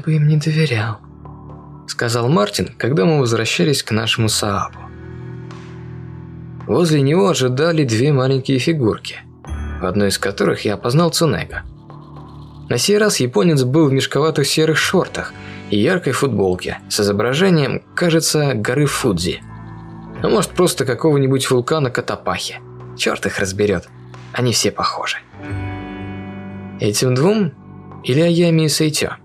«Я бы им не доверял», – сказал Мартин, когда мы возвращались к нашему Саабу. Возле него ожидали две маленькие фигурки, в одной из которых я опознал Цунега. На сей раз японец был в мешковатых серых шортах и яркой футболке с изображением, кажется, горы Фудзи. А может, просто какого-нибудь вулкана Катапахи. Черт их разберет. Они все похожи. Этим двум или Аями и Сейтё?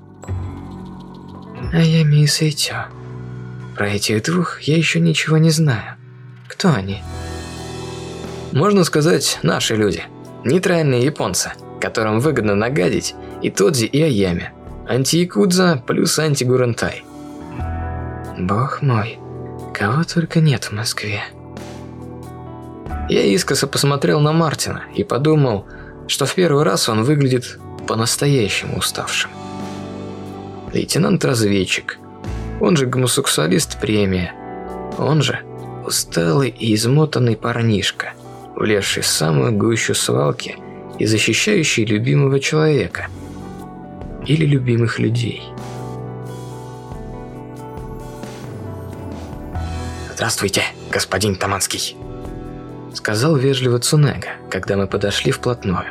Аями и Сейтё. Про этих двух я еще ничего не знаю. Кто они? Можно сказать, наши люди. Нейтральные японцы, которым выгодно нагадить и Тодзи, и Аями. Анти-якудза плюс анти-гурантай. Бог мой, кого только нет в Москве. Я искоса посмотрел на Мартина и подумал, что в первый раз он выглядит по-настоящему уставшим лейтенант-разведчик, он же гомосексуалист премия, он же усталый и измотанный парнишка, влезший в самую гущу свалки и защищающий любимого человека или любимых людей. «Здравствуйте, господин Таманский», — сказал вежливо Цунега, когда мы подошли вплотную.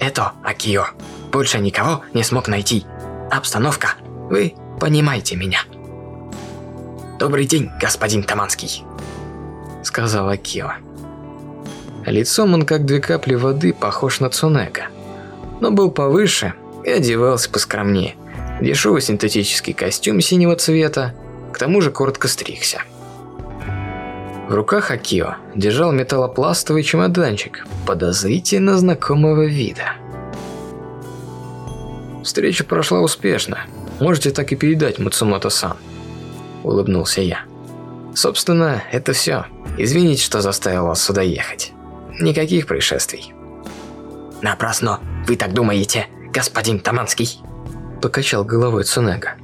«Это Акио, больше никого не смог найти. Обстановка, вы понимаете меня. Добрый день, господин Таманский, сказал Акио. Лицом он как две капли воды похож на Цунека, но был повыше и одевался поскромнее. Дешевый синтетический костюм синего цвета, к тому же коротко стригся. В руках Акио держал металлопластовый чемоданчик подозрительно знакомого вида. Встреча прошла успешно. Можете так и передать Мацумото-сан. Улыбнулся я. Собственно, это все. Извините, что заставил вас сюда ехать. Никаких происшествий. Напрасно вы так думаете, господин Таманский. Покачал головой Цунега.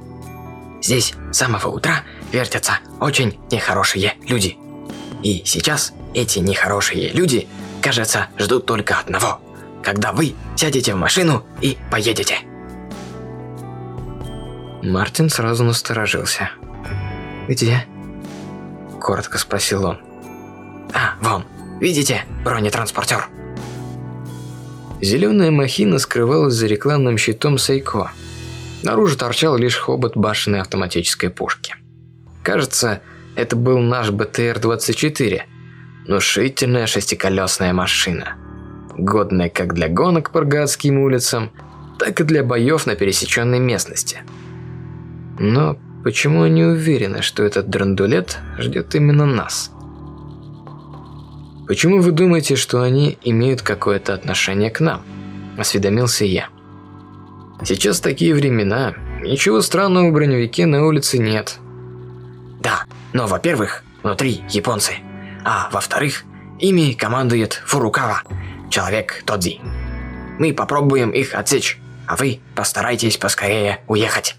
Здесь с самого утра вертятся очень нехорошие люди. И сейчас эти нехорошие люди, кажется, ждут только одного. Когда вы сядете в машину и поедете. Мартин сразу насторожился. «Где?» – коротко спросил он. «А, вон, видите, бронетранспортер?» Зеленая махина скрывалась за рекламным щитом Сайко. Наружу торчал лишь хобот башенной автоматической пушки. Кажется, это был наш БТР-24, внушительная шестиколесная машина, годная как для гонок по городским улицам, так и для боев на пересеченной местности – но почему они уверены, что этот драндулет ждет именно нас? Почему вы думаете, что они имеют какое-то отношение к нам? Осведомился я. Сейчас такие времена, ничего странного в броневике на улице нет. Да, но во-первых, внутри японцы, а во-вторых, ими командует Фурукава, человек Тодзи. Мы попробуем их отсечь, а вы постарайтесь поскорее уехать.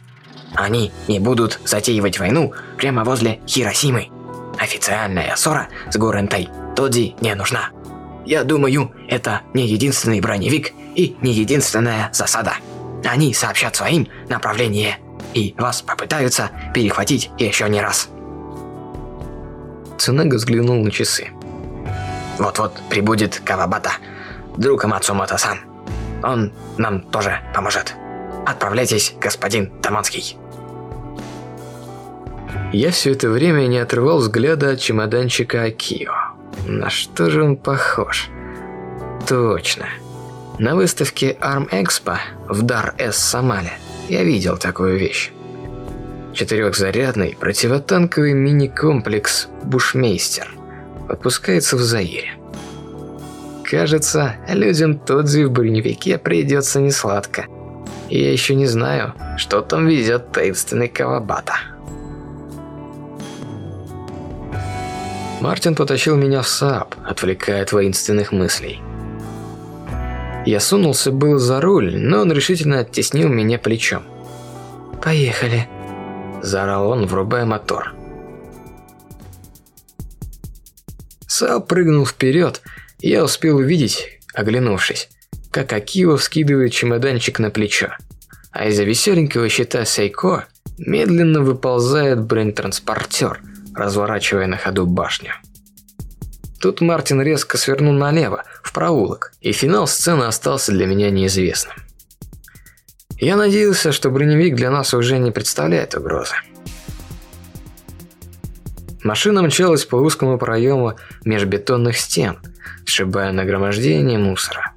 Они не будут затеивать войну прямо возле Хиросимы. Официальная ссора с Гурентой Тодзи не нужна. Я думаю, это не единственный броневик и не единственная засада. Они сообщат своим направление и вас попытаются перехватить еще не раз. Цунага взглянул на часы. Вот-вот прибудет Кавабата, друг Амацумото-сан. Он нам тоже поможет. Отправляйтесь, господин Таманский. Я все это время не отрывал взгляда от чемоданчика Акио. На что же он похож? Точно. На выставке Arm Expo в Дар-эс-Самале я видел такую вещь. Четырехзарядный противотанковый мини-комплекс «Бушмейстер» выпускается в Заире. кажется, людям Тодзи в броневике придется несладко. Я еще не знаю, что там везет таинственный Кавабата. Мартин потащил меня в Сааб, отвлекая от воинственных мыслей. Я сунулся был за руль, но он решительно оттеснил меня плечом. «Поехали», – заорал он, врубая мотор. Сааб прыгнул вперед, и я успел увидеть, оглянувшись, как Акио вскидывает чемоданчик на плечо, а из-за веселенького щита Сейко медленно выползает бронетранспортер, разворачивая на ходу башню. Тут Мартин резко свернул налево, в проулок, и финал сцены остался для меня неизвестным. Я надеялся, что броневик для нас уже не представляет угрозы. Машина мчалась по узкому проему межбетонных стен, сшибая нагромождение мусора.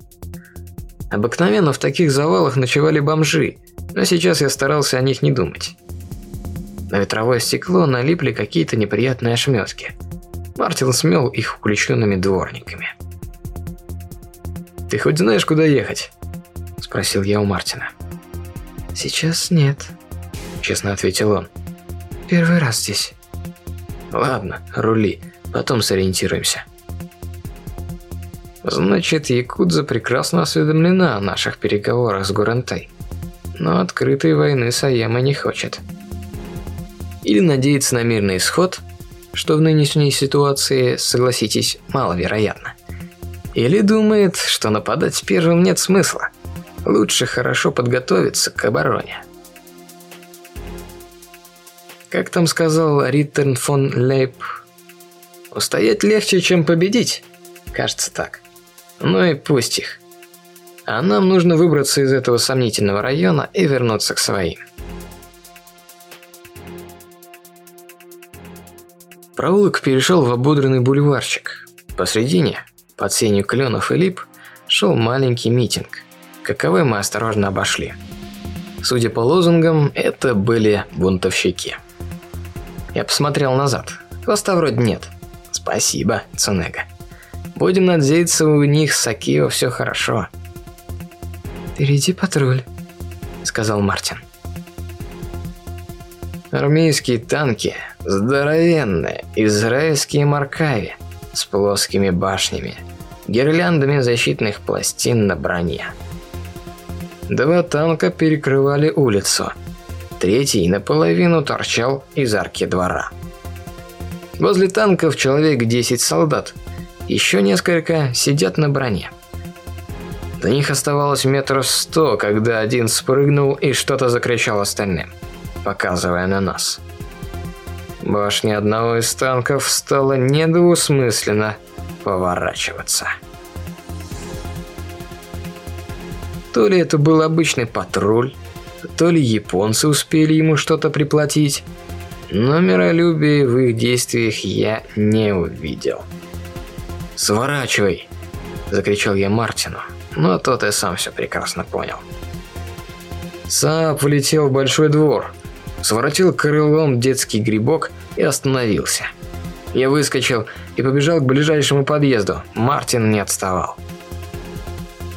Обыкновенно в таких завалах ночевали бомжи, но сейчас я старался о них не думать. На ветровое стекло налипли какие-то неприятные ошметки. Мартин смел их включенными дворниками. «Ты хоть знаешь, куда ехать?» – спросил я у Мартина. «Сейчас нет», – честно ответил он. «Первый раз здесь». Ладно, рули, потом сориентируемся. Значит, Якудза прекрасно осведомлена о наших переговорах с Гурантай. Но открытой войны Саяма не хочет. Или надеется на мирный исход, что в нынешней ситуации, согласитесь, маловероятно. Или думает, что нападать первым нет смысла. Лучше хорошо подготовиться к обороне. Как там сказал Риттерн фон Лейб, устоять легче, чем победить. Кажется так. Ну и пусть их. А нам нужно выбраться из этого сомнительного района и вернуться к своим. Проулок перешел в ободренный бульварчик. Посредине, под сенью кленов и лип, шел маленький митинг. Каковой мы осторожно обошли. Судя по лозунгам, это были бунтовщики. Я посмотрел назад. Хвоста вроде нет. Спасибо, Цунега. Будем надеяться, у них с Акио все хорошо. «Впереди патруль», — сказал Мартин. Армейские танки, здоровенные, израильские маркави с плоскими башнями, гирляндами защитных пластин на броне. Два танка перекрывали улицу — Третий наполовину торчал из арки двора. Возле танков человек 10 солдат. Еще несколько сидят на броне. До них оставалось метров сто, когда один спрыгнул и что-то закричал остальным, показывая на нас. Башня одного из танков стала недвусмысленно поворачиваться. То ли это был обычный патруль, то ли японцы успели ему что-то приплатить, но миролюбия в их действиях я не увидел. «Сворачивай!» – закричал я Мартину, но тот и сам все прекрасно понял. Сааб влетел в большой двор, своротил крылом детский грибок и остановился. Я выскочил и побежал к ближайшему подъезду. Мартин не отставал.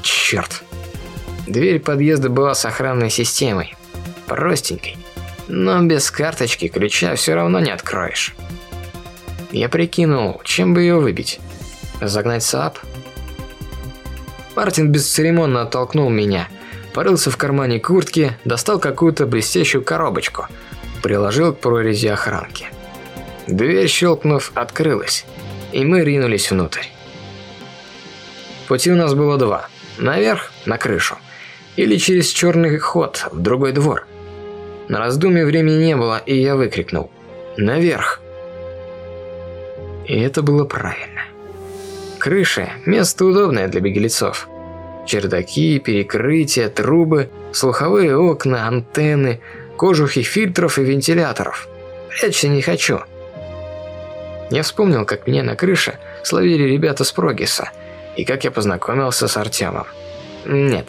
Черт! Дверь подъезда была с охранной системой. Простенькой. Но без карточки ключа все равно не откроешь. Я прикинул, чем бы ее выбить. Загнать Сааб? Мартин бесцеремонно оттолкнул меня, порылся в кармане куртки, достал какую-то блестящую коробочку, приложил к прорези охранки. Дверь, щелкнув, открылась, и мы ринулись внутрь. Пути у нас было два. Наверх, на крышу или через черный ход в другой двор. На раздумье времени не было, и я выкрикнул «Наверх!». И это было правильно. Крыша – место удобное для беглецов. Чердаки, перекрытия, трубы, слуховые окна, антенны, кожухи фильтров и вентиляторов. Прячься не хочу. Я вспомнил, как меня на крыше словили ребята с Прогиса, и как я познакомился с Артемом. Нет,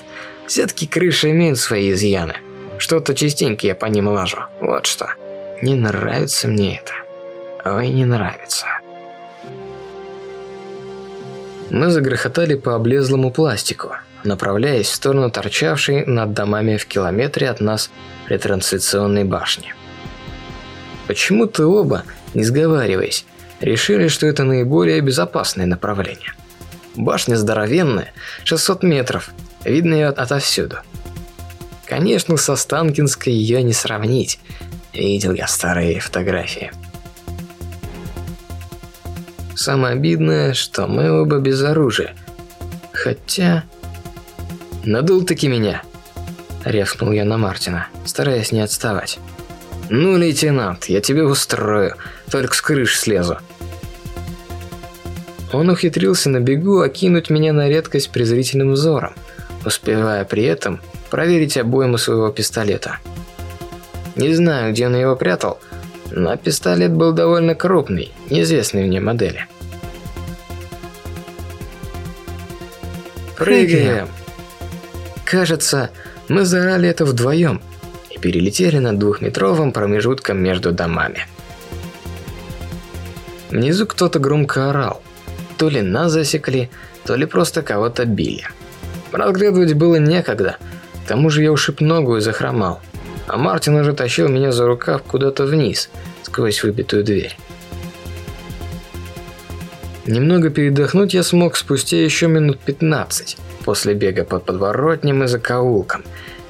все-таки крыши имеют свои изъяны. Что-то частенько я по ним лажу. Вот что. Не нравится мне это. Ой, не нравится. Мы загрохотали по облезлому пластику, направляясь в сторону торчавшей над домами в километре от нас ретрансляционной башни. Почему-то оба, не сговариваясь, решили, что это наиболее безопасное направление. Башня здоровенная, 600 метров, видно ее отовсюду. Конечно, со Станкинской ее не сравнить. Видел я старые фотографии. Самое обидное, что мы оба без оружия. Хотя... Надул таки меня. Рявкнул я на Мартина, стараясь не отставать. «Ну, лейтенант, я тебе устрою, только с крыш слезу». Он ухитрился на бегу окинуть меня на редкость презрительным взором, успевая при этом проверить обойму своего пистолета. Не знаю, где он его прятал, но пистолет был довольно крупный, неизвестной мне модели. «Прыгаем!» Кажется, мы заорали это вдвоем и перелетели над двухметровым промежутком между домами. Внизу кто-то громко орал. То ли нас засекли, то ли просто кого-то били. Разглядывать было некогда, к тому же я ушиб ногу и захромал а Мартин уже тащил меня за рукав куда-то вниз, сквозь выбитую дверь. Немного передохнуть я смог спустя еще минут 15 после бега по подворотням и закоулкам,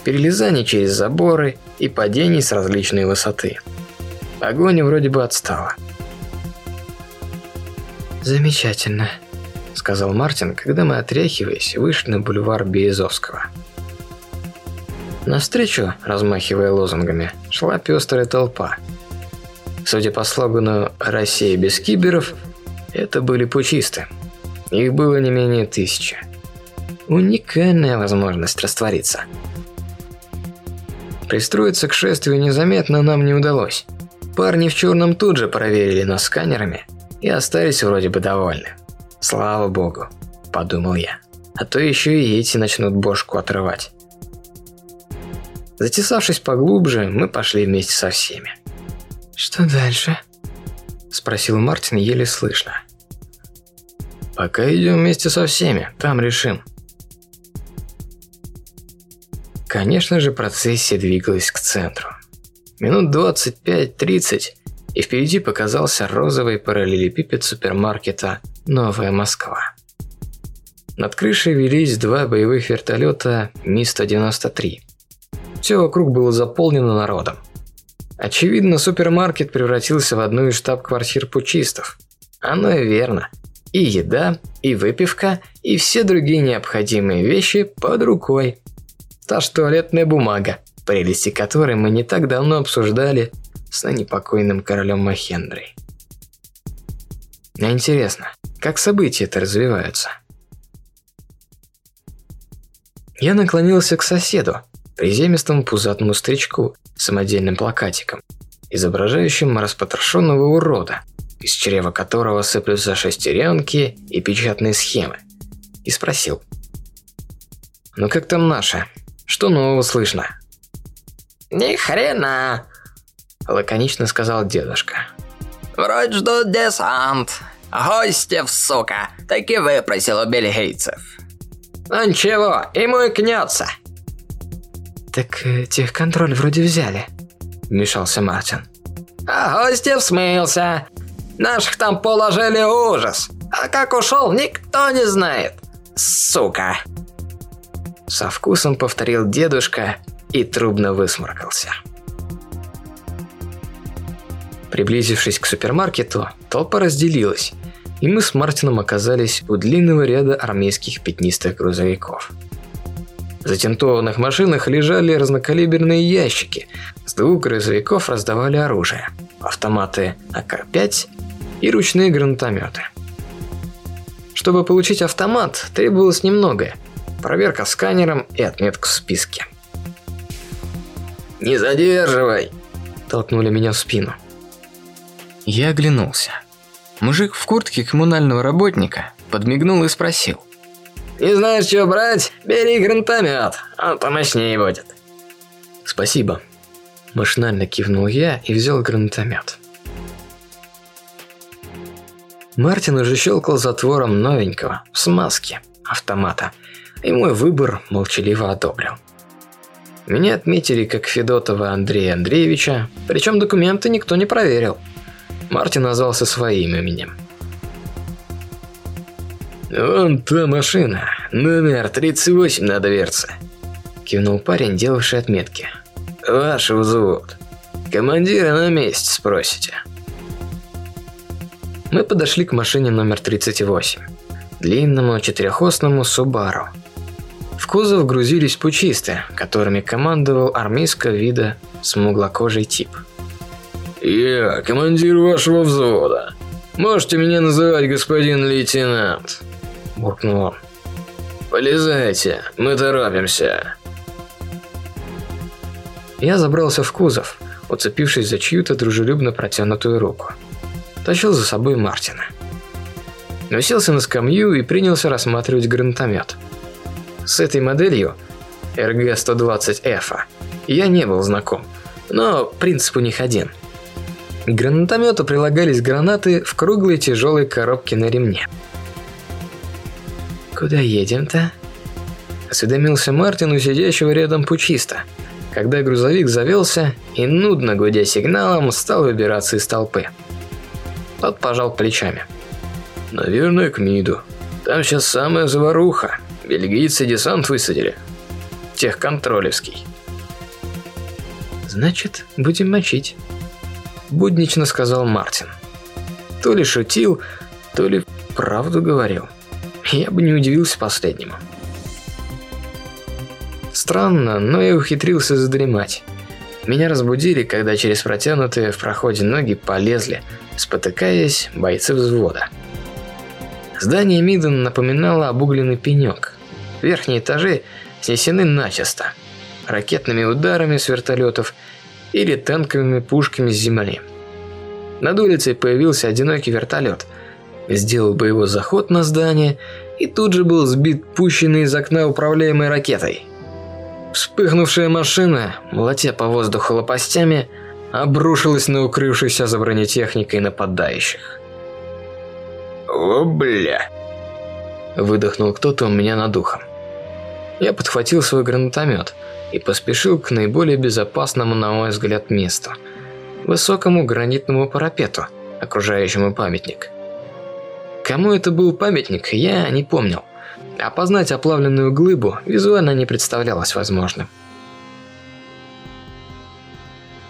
перелезаний через заборы и падений с различной высоты. Огонь вроде бы отстала. «Замечательно», – сказал Мартин, когда мы, отряхиваясь, вышли на бульвар Березовского. Навстречу, размахивая лозунгами, шла пестрая толпа. Судя по слогану «Россия без киберов», это были пучисты. Их было не менее тысячи. Уникальная возможность раствориться. Пристроиться к шествию незаметно нам не удалось. Парни в черном тут же проверили нас сканерами и остались вроде бы довольны. Слава богу, подумал я. А то еще и эти начнут бошку отрывать. Затесавшись поглубже, мы пошли вместе со всеми. «Что дальше?» – спросил Мартин еле слышно. «Пока идем вместе со всеми, там решим». Конечно же, процессия двигалась к центру. Минут 25-30, и впереди показался розовый параллелепипед супермаркета «Новая Москва». Над крышей велись два боевых вертолета Ми-193. Все вокруг было заполнено народом. Очевидно, супермаркет превратился в одну из штаб-квартир пучистов. Оно и верно. И еда, и выпивка, и все другие необходимые вещи под рукой. Та же туалетная бумага, прелести которой мы не так давно обсуждали с ныне покойным королем Махендрой. Интересно, как события это развиваются? Я наклонился к соседу, приземистому пузатому старичку с самодельным плакатиком, изображающим распотрошенного урода, из чрева которого сыплются шестеренки и печатные схемы, и спросил. «Ну как там наша? Что нового слышно?» «Ни хрена!» – лаконично сказал дедушка. «Вроде ждут десант. Гостев, сука, так и выпросил у бельгийцев». «Ну ничего, ему и кнется. «Так э, техконтроль вроде взяли», – вмешался Мартин. «А Гостев смылся. Наших там положили ужас. А как ушел, никто не знает. Сука!» Со вкусом повторил дедушка и трубно высморкался. Приблизившись к супермаркету, толпа разделилась, и мы с Мартином оказались у длинного ряда армейских пятнистых грузовиков – в затентованных машинах лежали разнокалиберные ящики. С двух грузовиков раздавали оружие. Автоматы АК-5 и ручные гранатометы. Чтобы получить автомат, требовалось немногое. Проверка сканером и отметка в списке. «Не задерживай!» – толкнули меня в спину. Я оглянулся. Мужик в куртке коммунального работника подмигнул и спросил. Не знаешь, что брать? Бери гранатомет, он помощнее будет. Спасибо. Машинально кивнул я и взял гранатомет. Мартин уже щелкал затвором новенького, в смазке, автомата, и мой выбор молчаливо одобрил. Меня отметили как Федотова Андрея Андреевича, причем документы никто не проверил. Мартин назвался своим именем. «Вон та машина, номер 38 на дверце», – кивнул парень, делавший отметки. «Ваш взвод. Командира на месте спросите». Мы подошли к машине номер 38. Длинному четырехосному Субару. Кузов грузились пучисты, которыми командовал армейского вида смуглокожий тип. «Я командир вашего взвода. Можете меня называть господин лейтенант», – буркнул он. «Полезайте, мы торопимся». Я забрался в кузов, уцепившись за чью-то дружелюбно протянутую руку тащил за собой Мартина. Уселся на скамью и принялся рассматривать гранатомет. С этой моделью РГ-120Ф я не был знаком, но принцип у них один. К гранатомету прилагались гранаты в круглой тяжелой коробке на ремне. «Куда едем-то?» – осведомился Мартин у сидящего рядом пучиста, когда грузовик завелся и, нудно гудя сигналом, стал выбираться из толпы. Тот пожал плечами. «Наверное, к МИДу. Там сейчас самая заваруха. Бельгийцы десант высадили. Техконтролевский». «Значит, будем мочить», – буднично сказал Мартин. То ли шутил, то ли правду говорил. Я бы не удивился последнему. Странно, но я ухитрился задремать. Меня разбудили, когда через протянутые в проходе ноги полезли – спотыкаясь, бойцы взвода. Здание Миден напоминало обугленный пенек. Верхние этажи снесены начисто, ракетными ударами с вертолетов или танковыми пушками с земли. Над улицей появился одинокий вертолет, сделал боевой заход на здание и тут же был сбит пущенной из окна управляемой ракетой. Вспыхнувшая машина, молотя по воздуху лопастями, обрушилась на укрывшихся за бронетехникой нападающих. «О, бля!» Выдохнул кто-то у меня над ухом. Я подхватил свой гранатомет и поспешил к наиболее безопасному, на мой взгляд, месту – высокому гранитному парапету, окружающему памятник. Кому это был памятник, я не помнил. Опознать оплавленную глыбу визуально не представлялось возможным.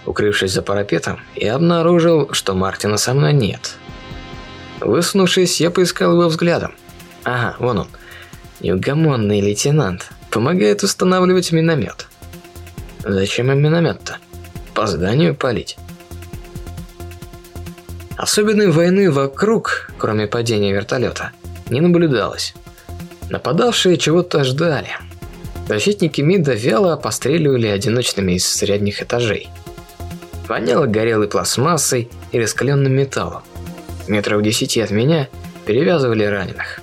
Укрывшись за парапетом, я обнаружил, что Мартина со мной нет. Высунувшись, я поискал его взглядом. Ага, вон он. Неугомонный лейтенант. Помогает устанавливать миномет. Зачем им миномет-то? По зданию палить. Особенной войны вокруг, кроме падения вертолета, не наблюдалось. Нападавшие чего-то ждали. Защитники МИДа вяло постреливали одиночными из средних этажей. Воняло горелой пластмассой и раскаленным металлом. Метров десяти от меня перевязывали раненых.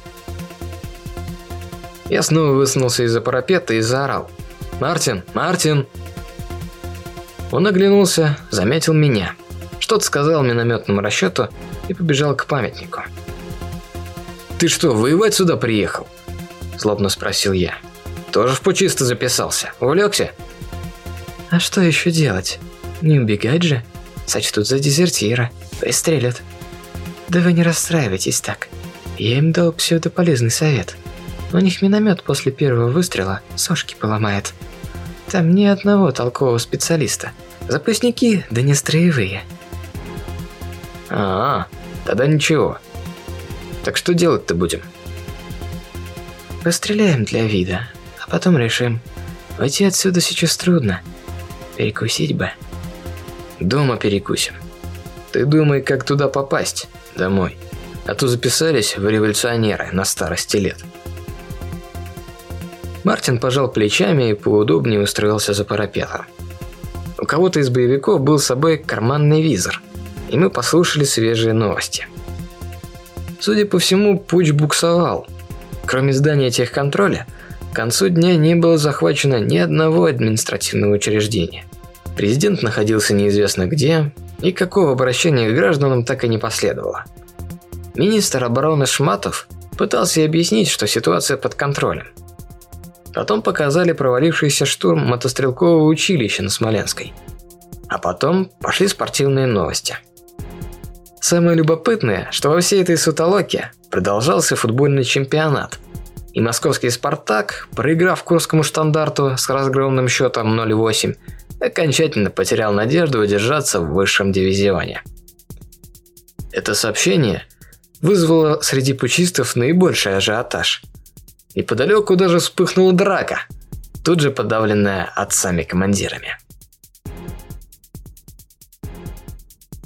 Я снова высунулся из-за парапета и заорал. «Мартин! Мартин!» Он оглянулся, заметил меня. Что-то сказал минометному расчету и побежал к памятнику. «Ты что, воевать сюда приехал?» Злобно спросил я. «Тоже в пучисто записался? Увлекся?» «А что еще делать?» Не убегать же. Сочтут за дезертира. Пристрелят. Да вы не расстраивайтесь так. Я им дал псевдополезный совет. У них миномет после первого выстрела сошки поломает. Там ни одного толкового специалиста. Запасники, да не строевые. А, -а тогда ничего. Так что делать-то будем? Постреляем для вида, а потом решим. Уйти отсюда сейчас трудно. Перекусить бы. Дома перекусим. Ты думай, как туда попасть, домой. А то записались в революционеры на старости лет. Мартин пожал плечами и поудобнее устроился за парапетом. У кого-то из боевиков был с собой карманный визор, и мы послушали свежие новости. Судя по всему, путь буксовал. Кроме здания техконтроля, к концу дня не было захвачено ни одного административного учреждения – Президент находился неизвестно где, и какого обращения к гражданам так и не последовало. Министр обороны Шматов пытался объяснить, что ситуация под контролем. Потом показали провалившийся штурм мотострелкового училища на Смоленской. А потом пошли спортивные новости. Самое любопытное, что во всей этой сутолоке продолжался футбольный чемпионат. И московский «Спартак», проиграв Курскому штандарту с разгромным счетом 0-8, окончательно потерял надежду удержаться в высшем дивизионе. Это сообщение вызвало среди пучистов наибольший ажиотаж. Неподалеку даже вспыхнула драка, тут же подавленная отцами-командирами.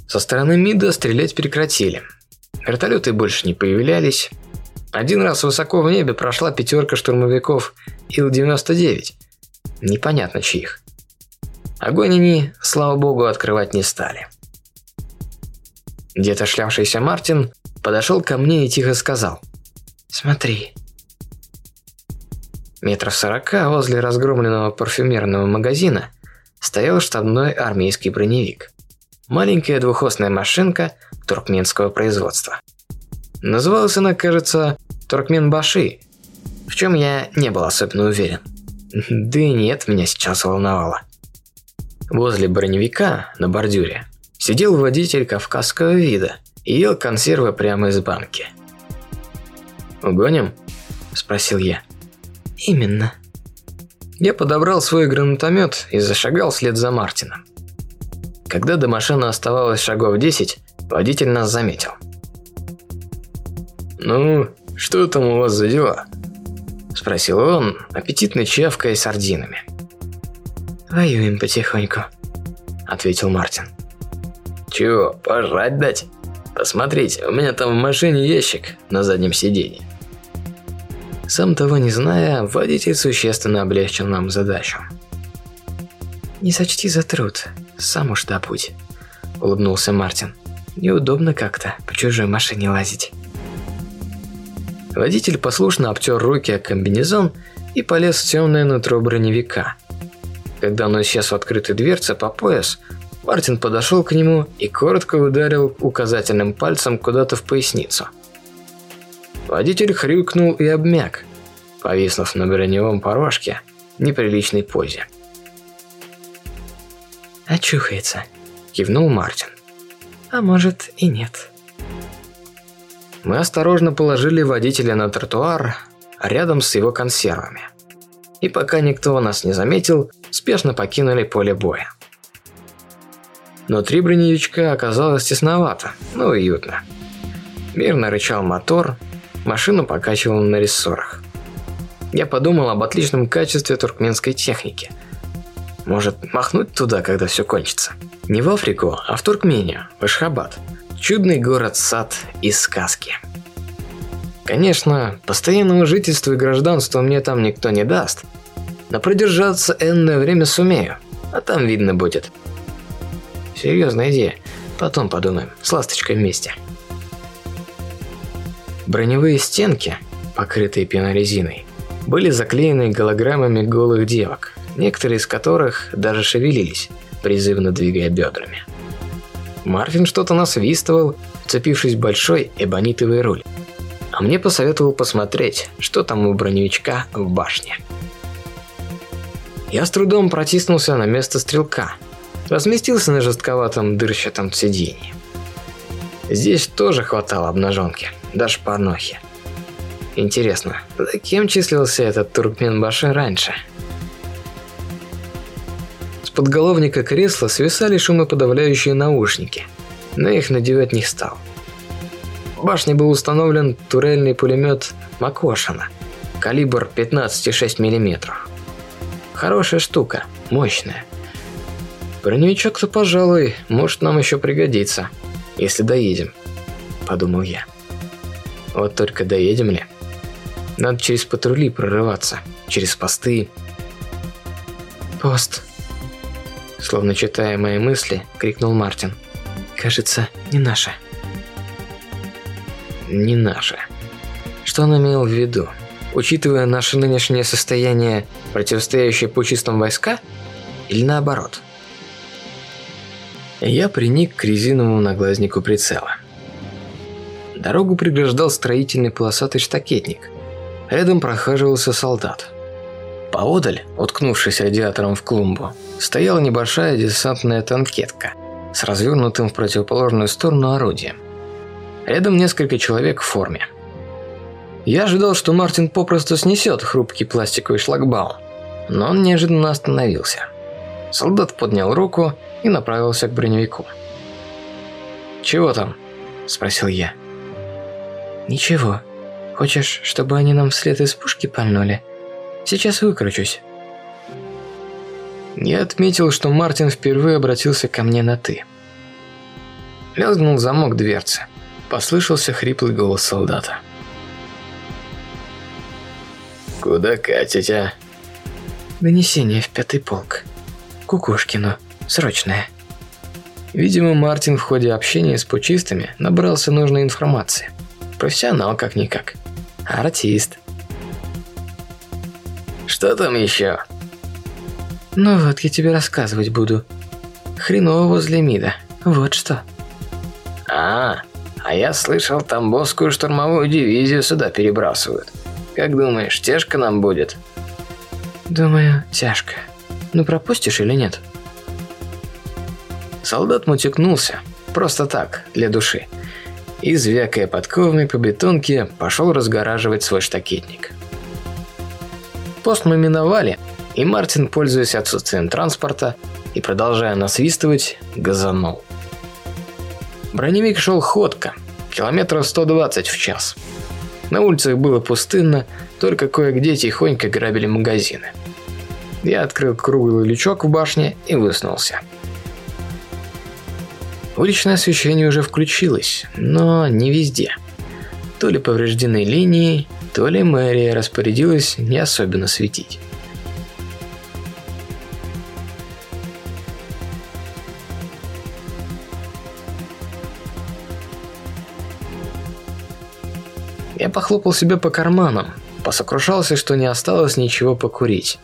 Со стороны МИДа стрелять прекратили. Вертолеты больше не появлялись. Один раз высоко в небе прошла пятерка штурмовиков Ил-99. Непонятно чьих. Огонь они, слава богу, открывать не стали. Где-то шлявшийся Мартин подошел ко мне и тихо сказал. «Смотри». Метров сорока возле разгромленного парфюмерного магазина стоял штабной армейский броневик. Маленькая двухосная машинка туркменского производства. Называлась она, кажется, Туркменбаши, в чем я не был особенно уверен. Да и нет, меня сейчас волновало. Возле броневика на бордюре сидел водитель кавказского вида и ел консервы прямо из банки. «Угоним?» – спросил я. «Именно». Я подобрал свой гранатомет и зашагал вслед за Мартином. Когда до машины оставалось шагов 10, водитель нас заметил. «Ну, что там у вас за дела?» – спросил он, аппетитно чавкая сардинами. «Воюем потихоньку», – ответил Мартин. «Чего, пожрать дать? Посмотрите, у меня там в машине ящик на заднем сиденье». Сам того не зная, водитель существенно облегчил нам задачу. «Не сочти за труд, сам уж добудь», – улыбнулся Мартин. «Неудобно как-то по чужой машине лазить». Водитель послушно обтер руки о комбинезон и полез в темное нутро броневика. Когда он исчез в открытой дверце по пояс, Мартин подошел к нему и коротко ударил указательным пальцем куда-то в поясницу. Водитель хрюкнул и обмяк, повиснув на броневом порожке в неприличной позе. «Очухается», – кивнул Мартин. «А может и нет». Мы осторожно положили водителя на тротуар рядом с его консервами. И пока никто нас не заметил, спешно покинули поле боя. Внутри броневичка оказалось тесновато, но уютно. Мирно рычал мотор, машину покачивал на рессорах. Я подумал об отличном качестве туркменской техники – может, махнуть туда, когда все кончится? Не в Африку, а в Туркмению, в Ашхабад. Чудный город-сад из сказки. Конечно, постоянного жительства и гражданства мне там никто не даст. Но продержаться энное время сумею, а там видно будет. Серьезная идея. Потом подумаем, с ласточкой вместе. Броневые стенки, покрытые пенорезиной, были заклеены голограммами голых девок, некоторые из которых даже шевелились, призывно двигая бедрами. Марвин что-то насвистывал, вцепившись в большой эбонитовый руль. А мне посоветовал посмотреть, что там у броневичка в башне. Я с трудом протиснулся на место стрелка, разместился на жестковатом дырчатом сиденье. Здесь тоже хватало обнаженки, даже порнохи. Интересно, за кем числился этот туркмен Баши раньше? подголовника кресла свисали шумоподавляющие наушники, но их надевать не стал. В башне был установлен турельный пулемет Макошина, калибр 15,6 мм. Хорошая штука, мощная. Броневичок-то, пожалуй, может нам еще пригодиться, если доедем, подумал я. Вот только доедем ли? Надо через патрули прорываться, через посты. Пост, Словно читая мои мысли, крикнул Мартин. «Кажется, не наша». «Не наша». Что он имел в виду? Учитывая наше нынешнее состояние, противостоящее пучистым войска? Или наоборот? Я приник к резиновому наглазнику прицела. Дорогу преграждал строительный полосатый штакетник. Рядом прохаживался солдат. Поодаль, уткнувшись радиатором в клумбу, стояла небольшая десантная танкетка с развернутым в противоположную сторону орудием. Рядом несколько человек в форме. Я ожидал, что Мартин попросту снесет хрупкий пластиковый шлагбаум, но он неожиданно остановился. Солдат поднял руку и направился к броневику. «Чего там?» – спросил я. «Ничего. Хочешь, чтобы они нам вслед из пушки пальнули? Сейчас выкручусь». Я отметил, что Мартин впервые обратился ко мне на «ты». Лязгнул замок дверцы. Послышался хриплый голос солдата. «Куда катите?» «Донесение в пятый полк. Кукушкину. Срочное». Видимо, Мартин в ходе общения с пучистами набрался нужной информации. Профессионал как-никак. Артист. «Что там еще?» «Ну вот, я тебе рассказывать буду. Хреново возле МИДа. Вот что». «А, а я слышал, Тамбовскую штурмовую дивизию сюда перебрасывают. Как думаешь, тяжко нам будет?» «Думаю, тяжко. Ну пропустишь или нет?» Солдат мутикнулся. Просто так, для души. И, звякая подковами по бетонке, пошел разгораживать свой штакетник. Пост мы миновали, и Мартин, пользуясь отсутствием транспорта и продолжая насвистывать, газанул. Броневик шел ходко, километров 120 в час. На улицах было пустынно, только кое-где тихонько грабили магазины. Я открыл круглый лючок в башне и высунулся. Уличное освещение уже включилось, но не везде. То ли повреждены линии, то ли мэрия распорядилась не особенно светить. Я похлопал себя по карманам, посокрушался, что не осталось ничего покурить.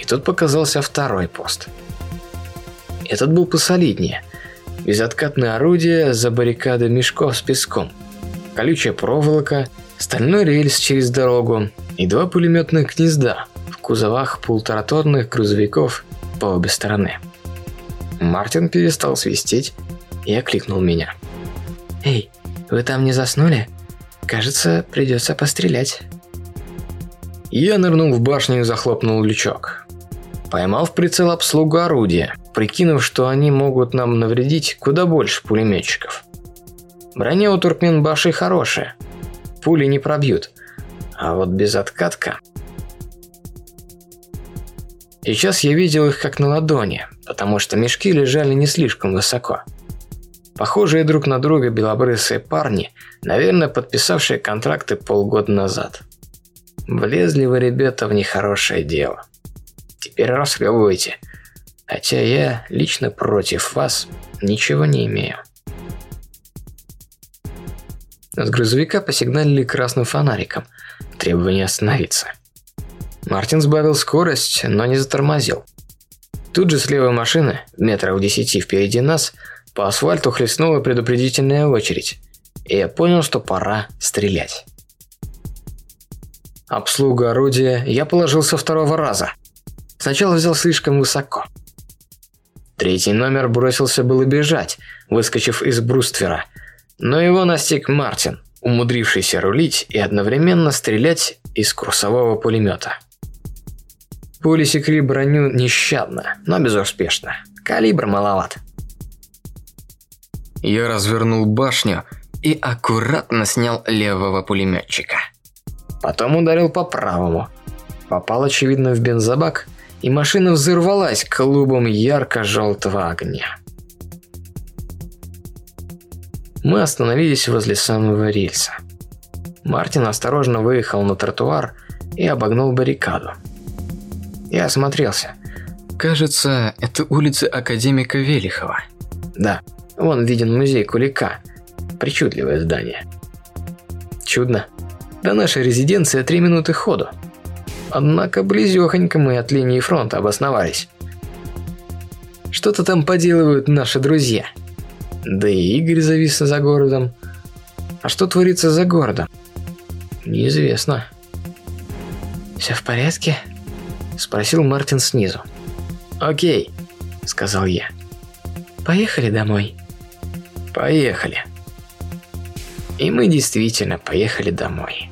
И тут показался второй пост. Этот был посолиднее. Безоткатное орудие за баррикадой мешков с песком. Колючая проволока, стальной рельс через дорогу и два пулеметных гнезда в кузовах полуторатонных грузовиков по обе стороны. Мартин перестал свистеть и окликнул меня. «Эй, вы там не заснули?» Кажется, придется пострелять. Я нырнул в башню и захлопнул лючок. Поймал в прицел обслугу орудия, прикинув, что они могут нам навредить куда больше пулеметчиков. Броня у Туркменбаши хорошая, пули не пробьют, а вот без откатка... Сейчас я видел их как на ладони, потому что мешки лежали не слишком высоко. Похожие друг на друга белобрысые парни, наверное, подписавшие контракты полгода назад. Влезли вы, ребята, в нехорошее дело. Теперь расхлебывайте. Хотя я лично против вас ничего не имею. От грузовика посигналили красным фонариком. Требование остановиться. Мартин сбавил скорость, но не затормозил. Тут же с левой машины, метров десяти впереди нас, по асфальту хлестнула предупредительная очередь, и я понял, что пора стрелять. Обслугу орудия я положил со второго раза. Сначала взял слишком высоко. Третий номер бросился было бежать, выскочив из бруствера, но его настиг Мартин, умудрившийся рулить и одновременно стрелять из курсового пулемета. Пули секли броню нещадно, но безуспешно. Калибр маловат. Я развернул башню и аккуратно снял левого пулеметчика. Потом ударил по правому. Попал, очевидно, в бензобак, и машина взорвалась клубом ярко-желтого огня. Мы остановились возле самого рельса. Мартин осторожно выехал на тротуар и обогнул баррикаду. Я осмотрелся. Кажется, это улица Академика Велихова. Да, Вон виден музей Кулика. Причудливое здание. Чудно. До нашей резиденции три минуты ходу. Однако близехонько мы от линии фронта обосновались. Что-то там поделывают наши друзья. Да и Игорь завис за городом. А что творится за городом? Неизвестно. Все в порядке? Спросил Мартин снизу. Окей, сказал я. Поехали домой. Поехали. И мы действительно поехали домой.